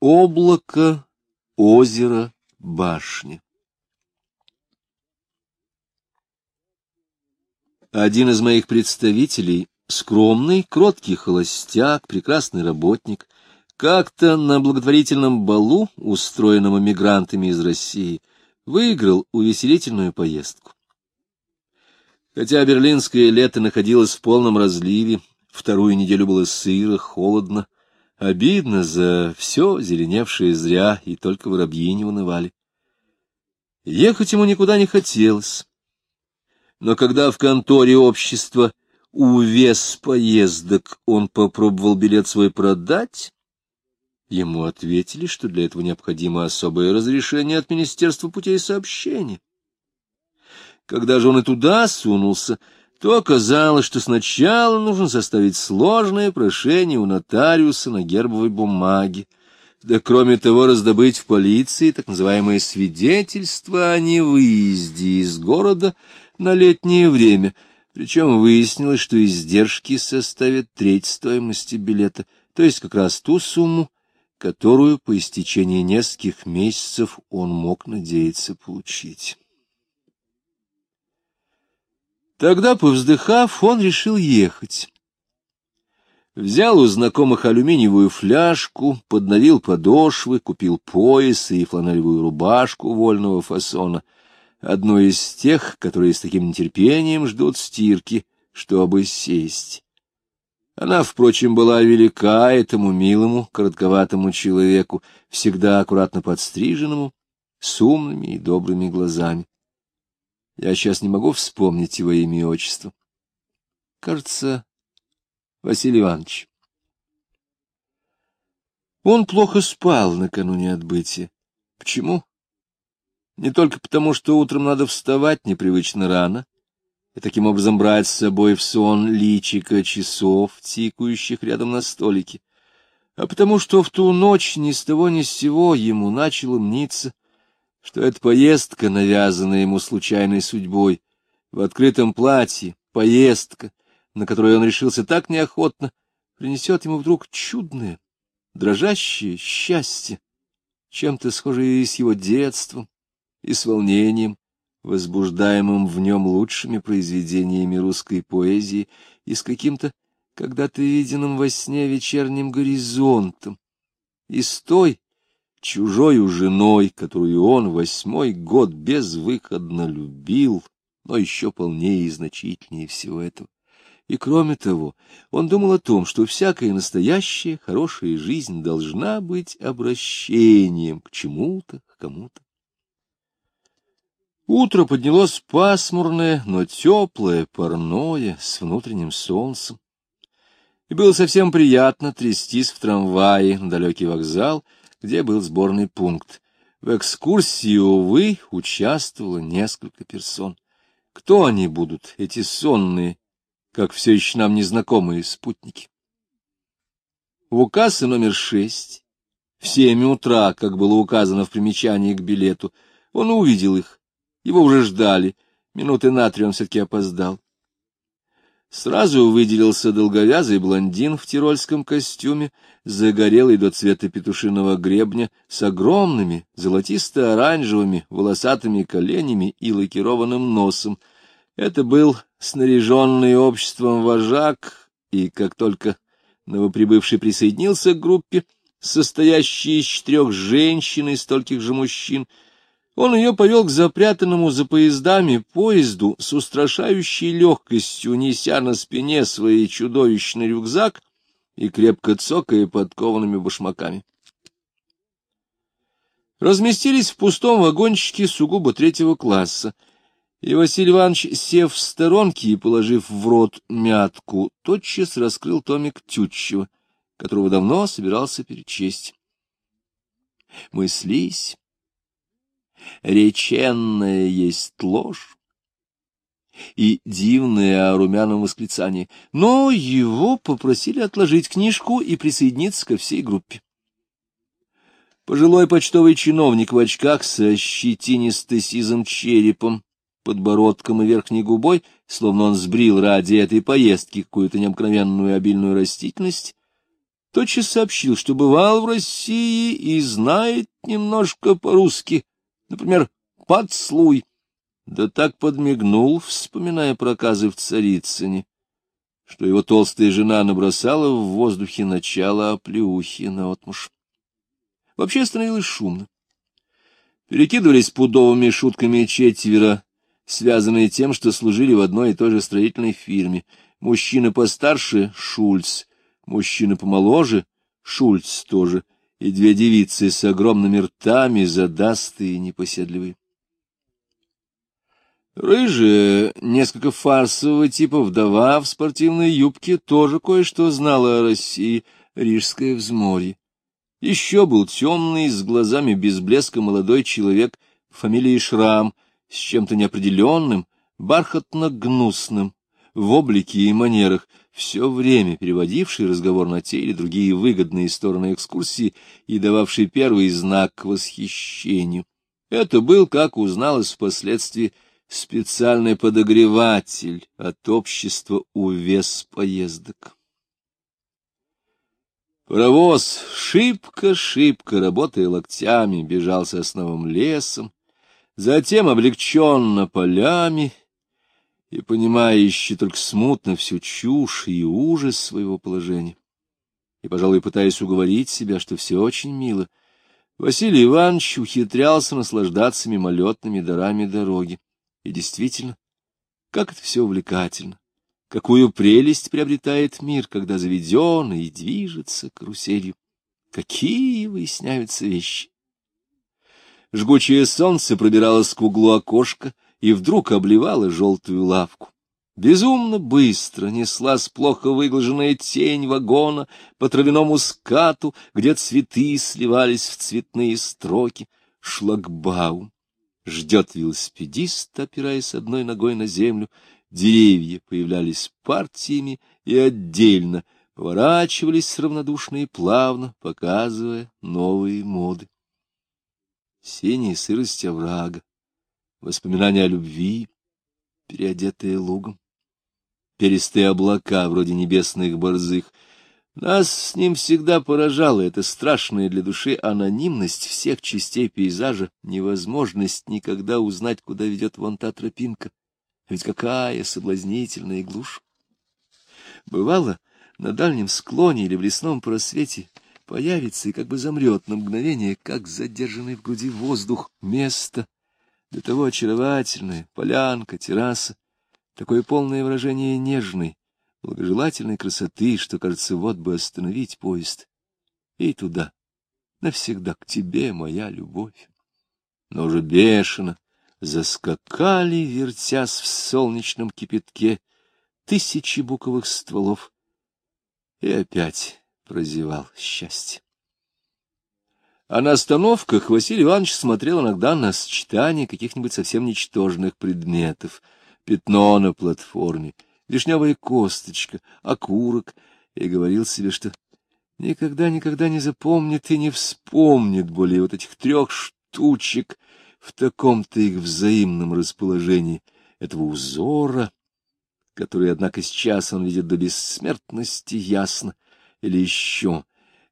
Облако, озеро, башня. Один из моих представителей, скромный, кроткий холостяк, прекрасный работник, как-то на благотворительном балу, устроенном эмигрантами из России, выиграл увеселительную поездку. Хотя берлинское лето находилось в полном разливе, вторую неделю было сыро, холодно, Обидно за все зеленевшее зря, и только воробьи не унывали. Ехать ему никуда не хотелось. Но когда в конторе общества увес поездок он попробовал билет свой продать, ему ответили, что для этого необходимо особое разрешение от Министерства путей сообщения. Когда же он и туда сунулся, то оказалось, что сначала нужно составить сложное прошение у нотариуса на гербовой бумаге, да кроме того раздобыть в полиции так называемое свидетельство о невыезде из города на летнее время, причем выяснилось, что издержки составят треть стоимости билета, то есть как раз ту сумму, которую по истечении нескольких месяцев он мог надеяться получить. Тогда, повздыхав, он решил ехать. Взял у знакомых алюминиевую фляжку, подновил подошвы, купил пояс и фланелевую рубашку вольного фасона, одну из тех, которые с таким нетерпением ждут стирки, чтобы сесть. Она, впрочем, была велика этому милому, коротковатому человеку, всегда аккуратно подстриженному, с умными и добрыми глазами. Я сейчас не могу вспомнить его имя и отчество. Кажется, Василий Иванович. Он плохо спал накануне отбытия. Почему? Не только потому, что утром надо вставать непривычно рано, и таким образом брать с собой в сон личика часов, тикающих рядом на столике, а потому что в ту ночь ни с того ни с сего ему начало мниться, что эта поездка, навязанная ему случайной судьбой, в открытом платье, поездка, на которую он решился так неохотно, принесет ему вдруг чудное, дрожащее счастье, чем-то схожее и с его детством, и с волнением, возбуждаемым в нем лучшими произведениями русской поэзии, и с каким-то когда-то виденным во сне вечерним горизонтом, и с той, чужою женой, которую он восьмой год безвыходно любил, но еще полнее и значительнее всего этого. И кроме того, он думал о том, что всякая настоящая хорошая жизнь должна быть обращением к чему-то, к кому-то. Утро поднялось пасмурное, но теплое, парное, с внутренним солнцем. И было совсем приятно трястись в трамвае на далекий вокзал — где был сборный пункт. В экскурсии, увы, участвовало несколько персон. Кто они будут, эти сонные, как все еще нам незнакомые спутники? У кассы номер шесть, в семь утра, как было указано в примечании к билету, он увидел их. Его уже ждали. Минуты на три он все-таки опоздал. Сразу выделился долговязый блондин в тирольском костюме, загорелый до цвета петушиного гребня, с огромными золотисто-оранжевыми волосатыми коленями и лакированным носом. Это был снаряженный обществом вожак, и как только новоприбывший присоединился к группе, состоящей из четырех женщин и стольких же мужчин, он ее повел к запрятанному за поездами поезду с устрашающей легкостью, неся на спине свой чудовищный рюкзак и крепко цокая подкованными башмаками. Разместились в пустом вагончике сугубо третьего класса, и Василий Иванович, сев в сторонке и положив в рот мятку, тотчас раскрыл томик Тютчева, которого давно собирался перечесть. Мыслись реченная есть ложь, и дивное о румяном восклицании, но его попросили отложить книжку и присоединиться ко всей группе. Пожилой почтовый чиновник в очках со щетинисто сизым черепом, подбородком и верхней губой, словно он сбрил ради этой поездки какую-то необыкновенную обильную растительность, тотчас сообщил, что бывал в России и знает немножко по-русски, например, «подслуй». Да так подмигнул, вспоминая проказы в Царицыне, что его толстая жена набросала в воздухе начало оплеухи наотмашь. Вообще становилось шумно. Перекидывались пудовыми шутками четверо, связанные тем, что служили в одной и той же строительной фирме. Мужчина постарше — Шульц, мужчина помоложе — Шульц тоже, и две девицы с огромными ртами, задастые и непоседливые. Рыжая, несколько фарсового типа вдова в спортивной юбке, тоже кое-что знала о России, рижское взморье. Еще был темный, с глазами без блеска молодой человек фамилии Шрам, с чем-то неопределенным, бархатно-гнусным, в облике и манерах, все время переводивший разговор на те или другие выгодные стороны экскурсии и дававший первый знак к восхищению. Это был, как узналось впоследствии, специальный подогреватель от общества увес поездок. Паровоз, шибко-шибко, работая локтями, бежал сосновым лесом, затем облегченно полями, и, понимая еще только смутно всю чушь и ужас своего положения, и, пожалуй, пытаясь уговорить себя, что все очень мило, Василий Иванович ухитрялся наслаждаться мимолетными дарами дороги. И действительно, как это все увлекательно! Какую прелесть приобретает мир, когда заведен и движется каруселью! Какие выясняются вещи! Жгучее солнце пробиралось к углу окошка и вдруг обливало желтую лавку. Безумно быстро неслась плохо выглаженная тень вагона по травяному скату, где цветы сливались в цветные строки. Шлагбаум ждет велосипедист, опираясь одной ногой на землю, деревья появлялись партиями и отдельно, поворачивались равнодушно и плавно, показывая новые моды. Синяя сырость оврага, воспоминания о любви, переодетые лугом, перистые облака, вроде небесных борзых — нас с ним всегда поражала эта страшная для души анонимность всех частей пейзажа, невозможность никогда узнать, куда ведет вон та тропинка. Ведь какая соблазнительная глушь! Бывало, на дальнем склоне или в лесном просвете появится и как бы замрет на мгновение, как задержанный в груди воздух, место, для того очаровательное, полянка, терраса, такое полное выражение нежной, благожелательной красоты, что, кажется, вот бы остановить поезд. И туда, навсегда к тебе, моя любовь. Но уже бешено заскакали, вертясь в солнечном кипятке, тысячи буковых стволов. И опять прозевал счастье. А на остановках Василий Иванович смотрел иногда на сочетание каких-нибудь совсем ничтожных предметов. Пятно на платформе — вишневая косточка, окурок, и говорил себе, что никогда-никогда не запомнит и не вспомнит более вот этих трех штучек в таком-то их взаимном расположении, этого узора, который, однако, сейчас он видит до бессмертности ясно, или еще,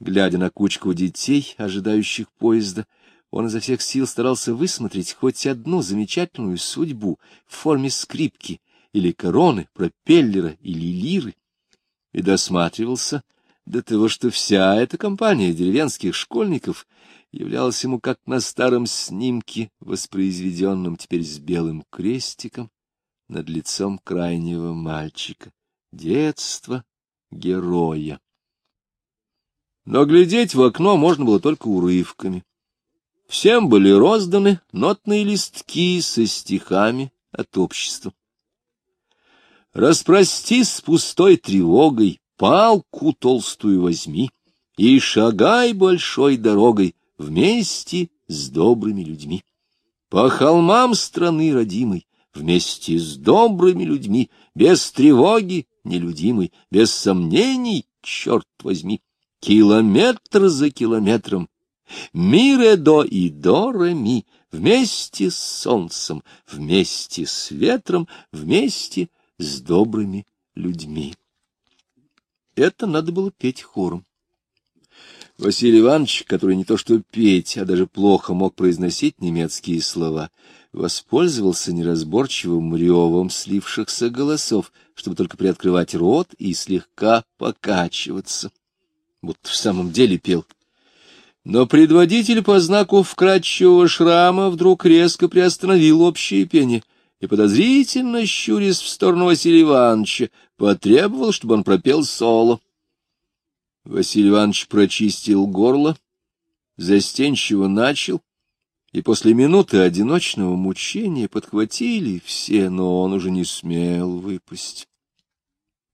глядя на кучку детей, ожидающих поезда, он изо всех сил старался высмотреть хоть одну замечательную судьбу в форме скрипки или короны, пропеллера или лиры, и досматривался до того, что вся эта компания деревенских школьников являлась ему как на старом снимке, воспроизведенном теперь с белым крестиком над лицом крайнего мальчика. Детство героя. Но глядеть в окно можно было только урывками. Всем были розданы нотные листки со стихами от общества. Распростись с пустой тревогой, палку толстую возьми и шагай большой дорогой вместе с добрыми людьми. По холмам страны родимой, вместе с добрыми людьми, без тревоги нелюдимой, без сомнений, черт возьми, километр за километром, мире до и до ми, вместе с солнцем, вместе с ветром, вместе с добрыми людьми. Это надо было петь хором. Василий Иванович, который не то что петь, а даже плохо мог произносить немецкие слова, воспользовался неразборчивым ревом слившихся голосов, чтобы только приоткрывать рот и слегка покачиваться, будто в самом деле пел. Но предводитель по знаку вкрадчивого шрама вдруг резко приостановил общее пение и, подозрительно щурясь в сторону Василия Ивановича, потребовал, чтобы он пропел соло. Василий Иванович прочистил горло, застенчиво начал, и после минуты одиночного мучения подхватили все, но он уже не смел выпасть.